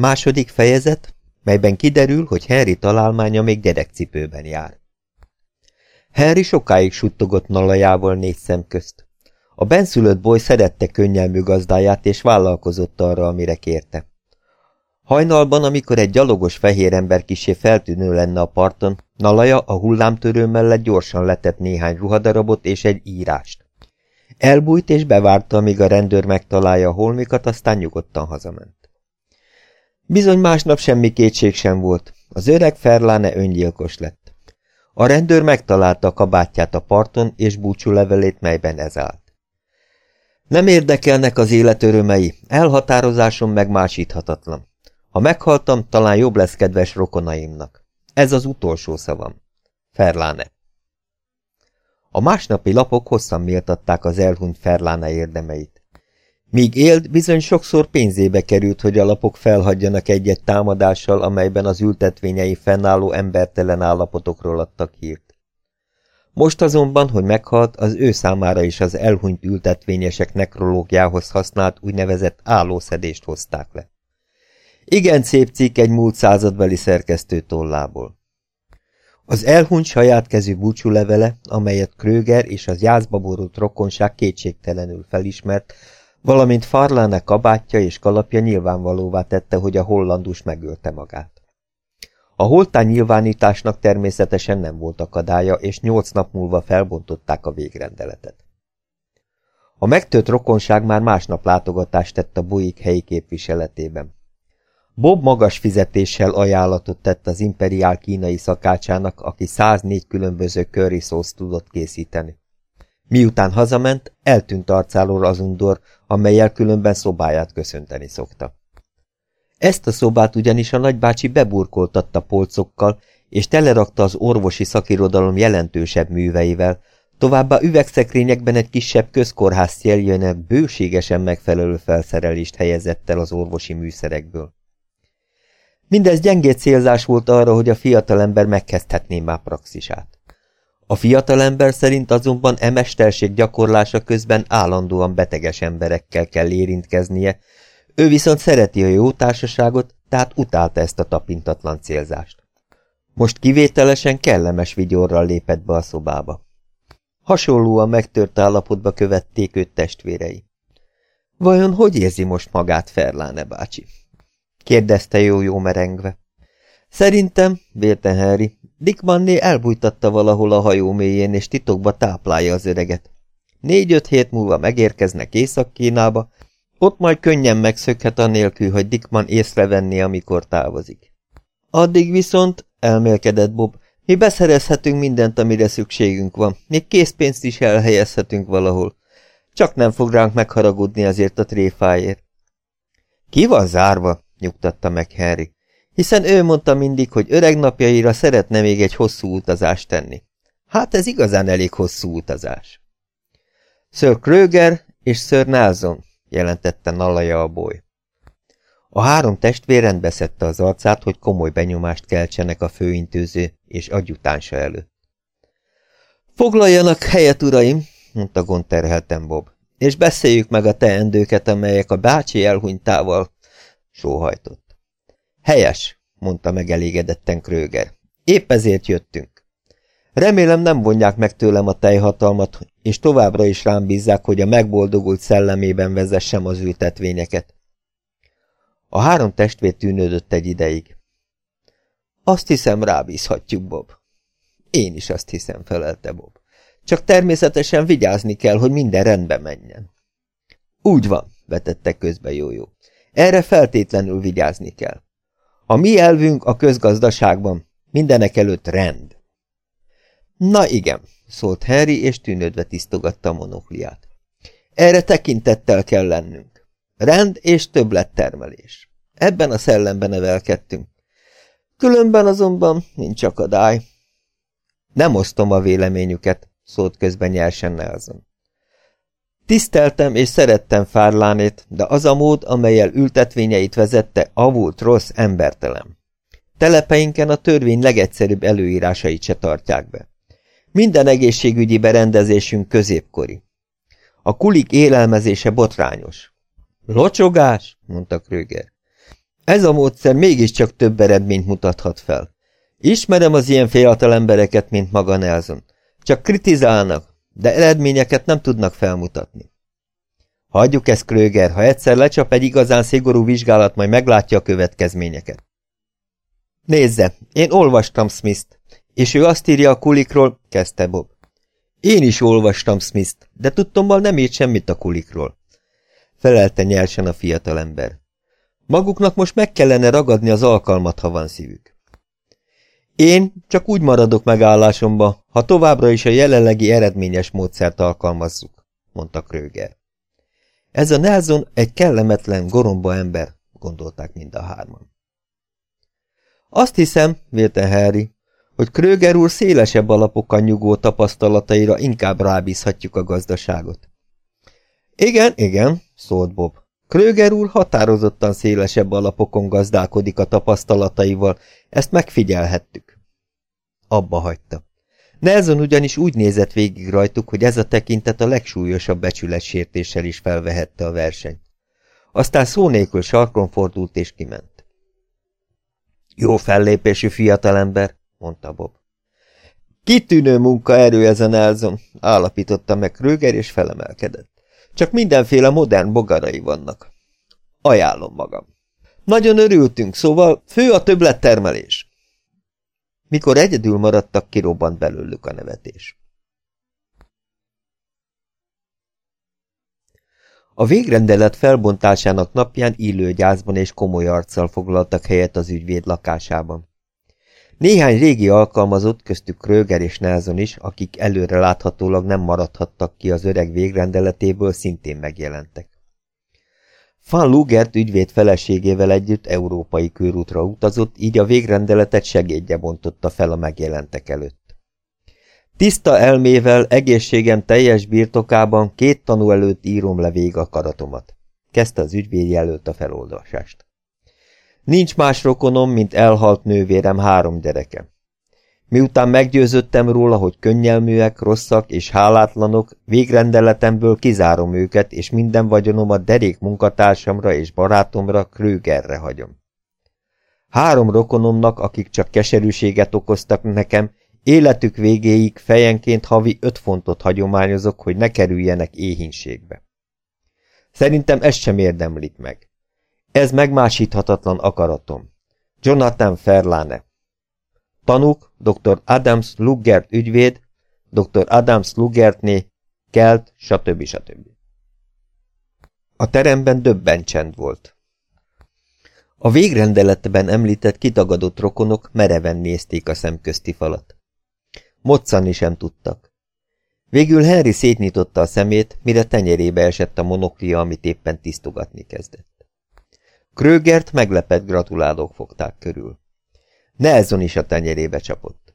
Második fejezet, melyben kiderül, hogy Henry találmánya még gyerekcipőben jár. Henry sokáig suttogott nalajával négy szem közt. A benszülött boly szerette könnyelmű gazdáját, és vállalkozott arra, amire kérte. Hajnalban, amikor egy gyalogos fehér ember kisé feltűnő lenne a parton, Nalaja a hullámtörő mellett gyorsan letett néhány ruhadarabot és egy írást. Elbújt és bevárta, amíg a rendőr megtalálja a holmikat, aztán nyugodtan hazament. Bizony másnap semmi kétség sem volt. Az öreg Ferláne öngyilkos lett. A rendőr megtalálta a kabátját a parton, és búcsú levelét, melyben ez állt. Nem érdekelnek az élet örömei, elhatározásom megmásíthatatlan. Ha meghaltam, talán jobb lesz kedves rokonaimnak. Ez az utolsó szavam. Ferláne. A másnapi lapok hosszan méltatták az elhunyt Ferláne érdemeit. Míg élt, bizony sokszor pénzébe került, hogy a lapok felhagyjanak egy-egy támadással, amelyben az ültetvényei fennálló embertelen állapotokról adtak hírt. Most azonban, hogy meghalt, az ő számára is az elhunyt ültetvényesek nekrológiához használt úgynevezett állószedést hozták le. Igen szép cikk egy múlt századbeli szerkesztő tollából. Az elhunyt saját kezű búcsúlevele, amelyet Kröger és az jászba borult rokonság kétségtelenül felismert, valamint Farlane kabátja és kalapja nyilvánvalóvá tette, hogy a hollandus megölte magát. A holtán nyilvánításnak természetesen nem volt akadálya, és nyolc nap múlva felbontották a végrendeletet. A megtört rokonság már másnap látogatást tett a Buik helyi képviseletében. Bob magas fizetéssel ajánlatot tett az imperiál kínai szakácsának, aki 104 különböző curry szószt tudott készíteni. Miután hazament, eltűnt arcáról az undor, amelyel különben szobáját köszönteni szokta. Ezt a szobát ugyanis a nagybácsi beburkoltatta polcokkal, és telerakta az orvosi szakirodalom jelentősebb műveivel, továbbá üvegszekrényekben egy kisebb közkórház céljének bőségesen megfelelő felszerelést helyezett el az orvosi műszerekből. Mindez gyengé célzás volt arra, hogy a fiatalember megkezdhetné már praxisát. A fiatalember szerint azonban e mesterség gyakorlása közben állandóan beteges emberekkel kell érintkeznie, ő viszont szereti a jó társaságot, tehát utálta ezt a tapintatlan célzást. Most kivételesen kellemes vigyorral lépett be a szobába. Hasonlóan megtört állapotba követték őt testvérei. Vajon hogy érzi most magát Ferláne bácsi? kérdezte jó-jó merengve. Szerintem, vélte Harry, Dick Manné elbújtatta valahol a hajó mélyén, és titokba táplálja az öreget. Négy-öt hét múlva megérkeznek Észak-Kínába, ott majd könnyen megszökhet anélkül, hogy Dickman észrevenni, amikor távozik. Addig viszont, elmélkedett Bob, mi beszerezhetünk mindent, amire szükségünk van, még készpénzt is elhelyezhetünk valahol. Csak nem fog ránk megharagudni azért a tréfáért. Ki van zárva? nyugtatta meg Harry, hiszen ő mondta mindig, hogy öreg napjaira szeretne még egy hosszú utazást tenni. Hát ez igazán elég hosszú utazás. Sir Kröger és Sir Nelson, jelentette Nalaja a boly. A három testvér rendbeszedte az arcát, hogy komoly benyomást keltsenek a főintőző és agyutánsa előtt. Foglaljanak helyet, uraim, mondta gondterhelten Bob, és beszéljük meg a teendőket, amelyek a bácsi elhunytával sóhajtott. Helyes, mondta megelégedetten Kröger. Épp ezért jöttünk. Remélem nem vonják meg tőlem a tejhatalmat, és továbbra is rám bízzák, hogy a megboldogult szellemében vezessem az ültetvényeket. A három testvér tűnődött egy ideig. Azt hiszem, rábízhatjuk, Bob. Én is azt hiszem, felelte Bob. Csak természetesen vigyázni kell, hogy minden rendbe menjen. Úgy van, vetette közbe Jójó. Erre feltétlenül vigyázni kell. A mi elvünk a közgazdaságban mindenek előtt rend. Na igen, szólt Harry, és tűnődve tisztogatta a monokliát. Erre tekintettel kell lennünk. Rend és többlettermelés. Ebben a szellemben nevelkedtünk. Különben azonban nincs akadály. Nem osztom a véleményüket, szólt közben nyersen Nelson. Tiszteltem és szerettem Fárlánét, de az a mód, amelyel ültetvényeit vezette, avult rossz, embertelen. Telepeinken a törvény legegyszerűbb előírásait se tartják be. Minden egészségügyi berendezésünk középkori. A kulik élelmezése botrányos. Locsogás, mondta Kröger. Ez a módszer mégiscsak több eredményt mutathat fel. Ismerem az ilyen fiatal embereket, mint maga Nelson. Csak kritizálnak, de eredményeket nem tudnak felmutatni. Hagyjuk ezt, Kröger, ha egyszer lecsap egy igazán szigorú vizsgálat, majd meglátja a következményeket. Nézze, én olvastam Smith-t, és ő azt írja a kulikról, kezdte Bob. Én is olvastam Smith-t, de tudtommal nem írt semmit a kulikról. Felelte nyersen a fiatalember. Maguknak most meg kellene ragadni az alkalmat, ha van szívük. Én csak úgy maradok megállásomba, ha továbbra is a jelenlegi eredményes módszert alkalmazzuk, mondta Kröger. Ez a Nelson egy kellemetlen, goromba ember, gondolták mind a hárman. Azt hiszem, vélte Harry, hogy Kröger úr szélesebb alapokon nyugó tapasztalataira inkább rábízhatjuk a gazdaságot. Igen, igen, szólt Bob. Kröger úr határozottan szélesebb alapokon gazdálkodik a tapasztalataival, ezt megfigyelhettük. Abba hagyta. Nelson ugyanis úgy nézett végig rajtuk, hogy ez a tekintet a legsúlyosabb becsületsértéssel is felvehette a versenyt. Aztán szó nélkül sarkon fordult és kiment. Jó fellépésű fiatalember, mondta Bob. Kitűnő munkaerő ez a Nelson, állapította meg Kröger és felemelkedett. Csak mindenféle modern bogarai vannak. Ajánlom magam. Nagyon örültünk, szóval fő a többlettermelés. Mikor egyedül maradtak, kirobbant belőlük a nevetés. A végrendelet felbontásának napján illő gyászban és komoly arccal foglaltak helyet az ügyvéd lakásában. Néhány régi alkalmazott, köztük Kröger és Nelson is, akik előre láthatólag nem maradhattak ki az öreg végrendeletéből, szintén megjelentek. Van Lugert ügyvéd feleségével együtt európai körútra utazott, így a végrendeletet segédje bontotta fel a megjelentek előtt. Tiszta elmével, egészségem teljes birtokában két tanú előtt írom le vég a karatomat. Kezdte az ügyvéd jelölt a feloldasást. Nincs más rokonom, mint elhalt nővérem három gyereke. Miután meggyőzöttem róla, hogy könnyelműek, rosszak és hálátlanok, végrendeletemből kizárom őket, és minden vagyonomat derék munkatársamra és barátomra, Krögerre hagyom. Három rokonomnak, akik csak keserűséget okoztak nekem, életük végéig fejenként havi öt fontot hagyományozok, hogy ne kerüljenek éhínségbe. Szerintem ezt sem érdemlik meg. Ez megmásíthatatlan akaratom. Jonathan Ferlane Tanúk dr. Adams Lugert ügyvéd, dr. Adams Lugertné, Kelt, stb. stb. A teremben döbben csend volt. A végrendeletben említett kitagadott rokonok mereven nézték a szemközti falat. Moccani sem tudtak. Végül Henry szétnyitotta a szemét, mire tenyerébe esett a monoklia, amit éppen tisztogatni kezdett. Krögert meglepett gratulálók fogták körül. Nelson is a tenyerébe csapott.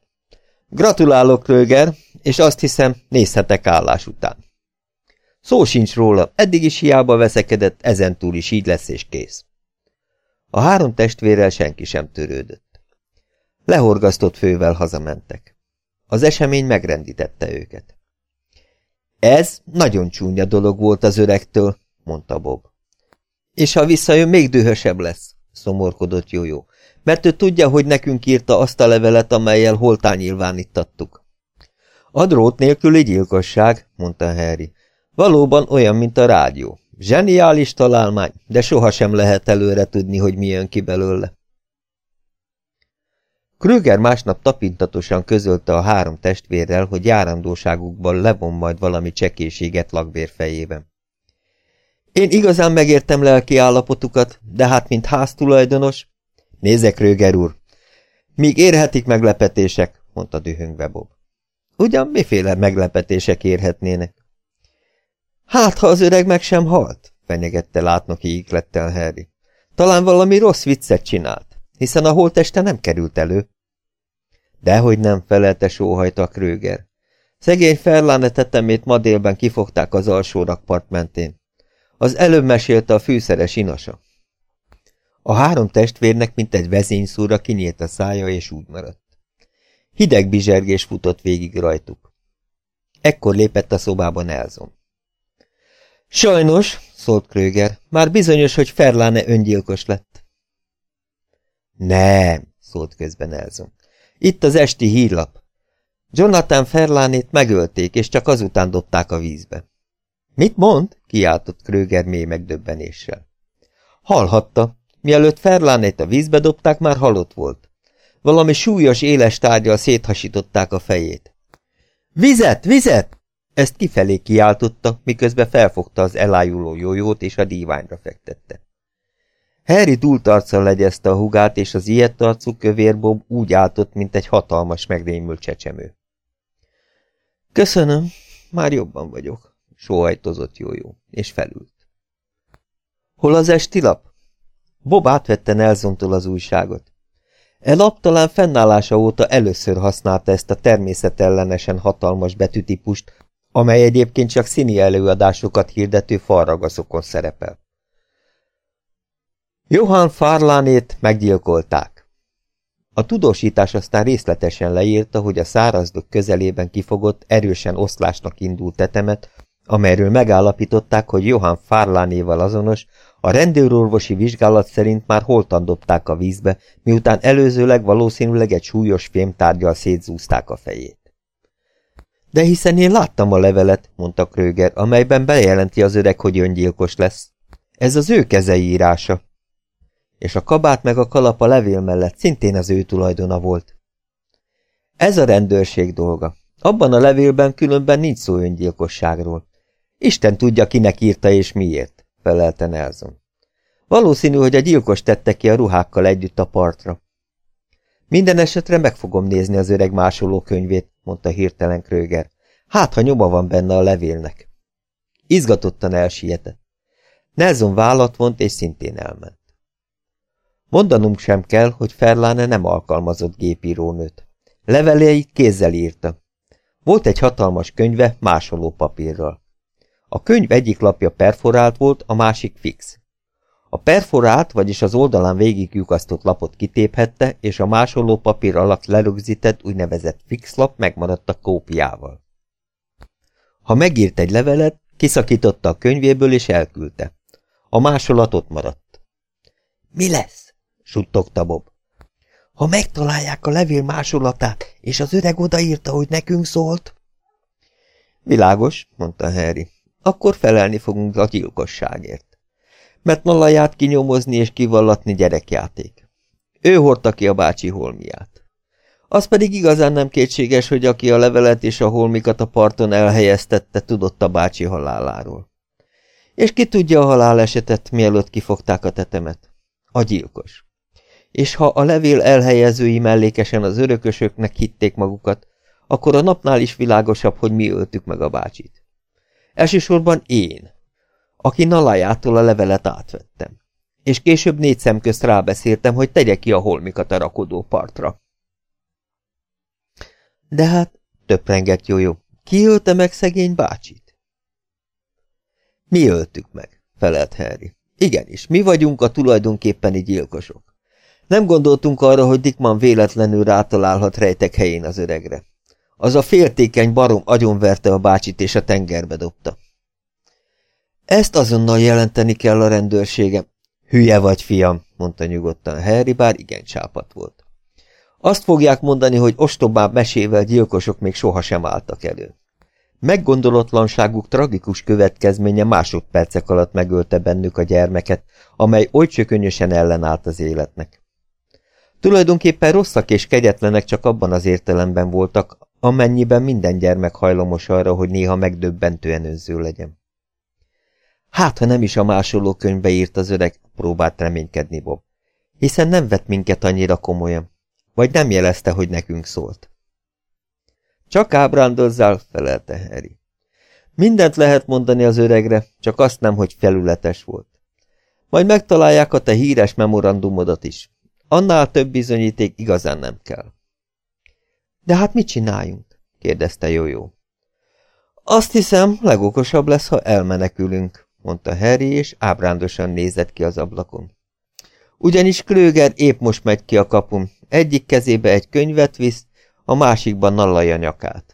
Gratulálok, Kröger, és azt hiszem, nézhetek állás után. Szó sincs róla, eddig is hiába veszekedett, ezentúl is így lesz és kész. A három testvérrel senki sem törődött. Lehorgasztott fővel hazamentek. Az esemény megrendítette őket. Ez nagyon csúnya dolog volt az öregtől, mondta Bob. És ha visszajön, még dühösebb lesz, szomorkodott Jójó mert ő tudja, hogy nekünk írta azt a levelet, amelyel holtán nyilvánítottuk. A drót nélküli gyilkosság, mondta Harry. Valóban olyan, mint a rádió. Zseniális találmány, de sohasem lehet előre tudni, hogy mi jön ki belőle. Krüger másnap tapintatosan közölte a három testvérrel, hogy járandóságukban levon majd valami csekéséget lakbér fejében. Én igazán megértem lelki állapotukat, de hát mint háztulajdonos, Nézek, Röger úr! Míg érhetik meglepetések, mondta dühöngve Bob. Ugyan miféle meglepetések érhetnének? Hát, ha az öreg meg sem halt, fenyegette látnoki íglettel Harry. Talán valami rossz viccet csinált, hiszen a holteste nem került elő. Dehogy nem felelte sóhajta Kröger. Szegény Ferláne tetemét ma délben kifogták az alsó rakpart mentén. Az előbb mesélte a fűszeres inasa. A három testvérnek, mint egy vezényszúra kinyílt a szája, és úgy maradt. Hideg bizsergés futott végig rajtuk. Ekkor lépett a szobába Nelson. Sajnos, szólt Kröger, már bizonyos, hogy Ferláne öngyilkos lett. Nem, szólt közben Elzon. Itt az esti hírlap. Jonathan Ferlánét megölték, és csak azután dobták a vízbe. Mit mond? kiáltott Kröger mély megdöbbenéssel. Hallhatta. Mielőtt Ferlánét a vízbe dobták, már halott volt. Valami súlyos, éles tárgyal széthasították a fejét. Vizet, vizet! Ezt kifelé kiáltotta, miközben felfogta az elájuló jójót és a díványra fektette. Harry túltarccal legyezte a hugát, és az ilyet arcú kövérbob úgy áltott, mint egy hatalmas, megrémült csecsemő. Köszönöm, már jobban vagyok, sóhajtozott jójó, és felült. Hol az esti lap? Bob átvette Nelsontól az újságot. E lap talán fennállása óta először használta ezt a természetellenesen hatalmas betűtípust, amely egyébként csak színi előadásokat hirdető falragaszokon szerepel. Johann Farlánét meggyilkolták. A tudósítás aztán részletesen leírta, hogy a szárazdok közelében kifogott, erősen oszlásnak indult tetemet, amelyről megállapították, hogy Johann Farlánéval azonos, a rendőrorvosi vizsgálat szerint már holtan dobták a vízbe, miután előzőleg valószínűleg egy súlyos fémtárgyal szétzúzták a fejét. De hiszen én láttam a levelet, mondta Kröger, amelyben bejelenti az öreg, hogy öngyilkos lesz. Ez az ő kezei írása. És a kabát meg a kalap a levél mellett szintén az ő tulajdona volt. Ez a rendőrség dolga. Abban a levélben különben nincs szó öngyilkosságról. Isten tudja, kinek írta és miért, felelte Nelson. Valószínű, hogy a gyilkos tette ki a ruhákkal együtt a partra. Minden esetre meg fogom nézni az öreg másoló könyvét, mondta hirtelen Kröger. Hát, ha nyoma van benne a levélnek. Izgatottan elsietett. Nelson vállat vont, és szintén elment. Mondanunk sem kell, hogy Ferláne nem alkalmazott gépírónőt. Leveleit kézzel írta. Volt egy hatalmas könyve másoló papírral. A könyv egyik lapja perforált volt, a másik fix. A perforált, vagyis az oldalán végigjukasztott lapot kitéphette, és a másoló papír alatt lerögzített úgynevezett fixlap megmaradt a kópiával. Ha megírt egy levelet, kiszakította a könyvéből és elküldte. A másolat ott maradt. Mi lesz? suttogta Bob. Ha megtalálják a levél másolatát, és az öreg odaírta, hogy nekünk szólt? Világos, mondta Harry. Akkor felelni fogunk a gyilkosságért mert Nalaját kinyomozni és kivallatni gyerekjáték. Ő hordta ki a bácsi holmiát. Az pedig igazán nem kétséges, hogy aki a levelet és a holmikat a parton elhelyeztette, tudott a bácsi haláláról. És ki tudja a halálesetet, mielőtt kifogták a tetemet? A gyilkos. És ha a levél elhelyezői mellékesen az örökösöknek hitték magukat, akkor a napnál is világosabb, hogy mi öltük meg a bácsit. Elsősorban én, aki Nalajától a levelet átvettem. És később négy szem közt rábeszéltem, hogy tegye ki a holmikat a rakodó partra. De hát, töprengett jó, ki ölte meg szegény bácsit? Mi öltük meg, felelt Harry. Igenis, mi vagyunk a tulajdonképpeni gyilkosok. Nem gondoltunk arra, hogy Dickman véletlenül rátalálhat rejtek helyén az öregre. Az a féltékeny barom agyonverte a bácsit és a tengerbe dobta. Ezt azonnal jelenteni kell a rendőrsége. Hülye vagy, fiam, mondta nyugodtan Harry, bár igen csápat volt. Azt fogják mondani, hogy ostobább mesével gyilkosok még sohasem álltak elő. Meggondolatlanságuk tragikus következménye másodpercek alatt megölte bennük a gyermeket, amely oly csökönyösen ellenállt az életnek. Tulajdonképpen rosszak és kegyetlenek csak abban az értelemben voltak, amennyiben minden gyermek hajlamos arra, hogy néha megdöbbentően önző legyen. Hát, ha nem is a másoló könyvbe írt az öreg, próbált reménykedni Bob. Hiszen nem vett minket annyira komolyan. Vagy nem jelezte, hogy nekünk szólt. Csak ábrándozzál, felelte Harry. Mindent lehet mondani az öregre, csak azt nem, hogy felületes volt. Majd megtalálják a te híres memorandumodat is. Annál több bizonyíték igazán nem kell. De hát mit csináljunk? kérdezte Jójó. Azt hiszem, legokosabb lesz, ha elmenekülünk mondta Harry, és ábrándosan nézett ki az ablakon. Ugyanis Klöger épp most megy ki a kapun, egyik kezébe egy könyvet visz, a másikban nallaja nyakát.